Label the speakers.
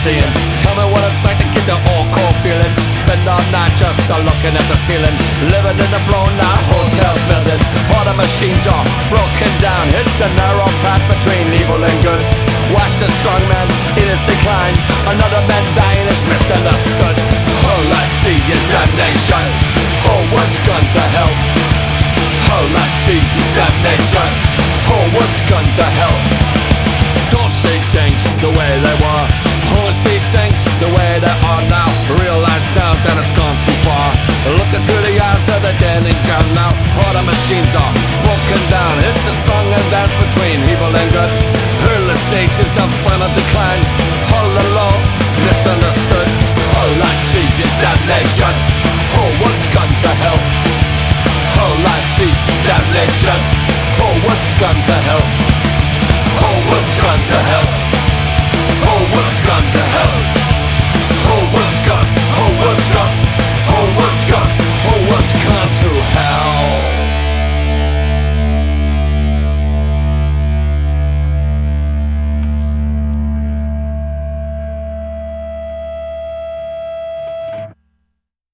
Speaker 1: seeing. Tell me what it's like to get the all cold feeling. Spend all night just a looking at the ceiling. Living in a blown out hotel building. All the machines are broken down. It's a narrow path between evil and good. Watch the strong man in his decline. Another man dying is misunderstood. All I see is damnation. Oh, what's gone to hell? All I see is damnation. Oh, what's gone to hell? And gone now. The machines are broken down. It's a song and dance between evil and good. Early stages of final decline. All alone, misunderstood. All I see is damnation. Oh, what's gone to hell? All I see, damnation.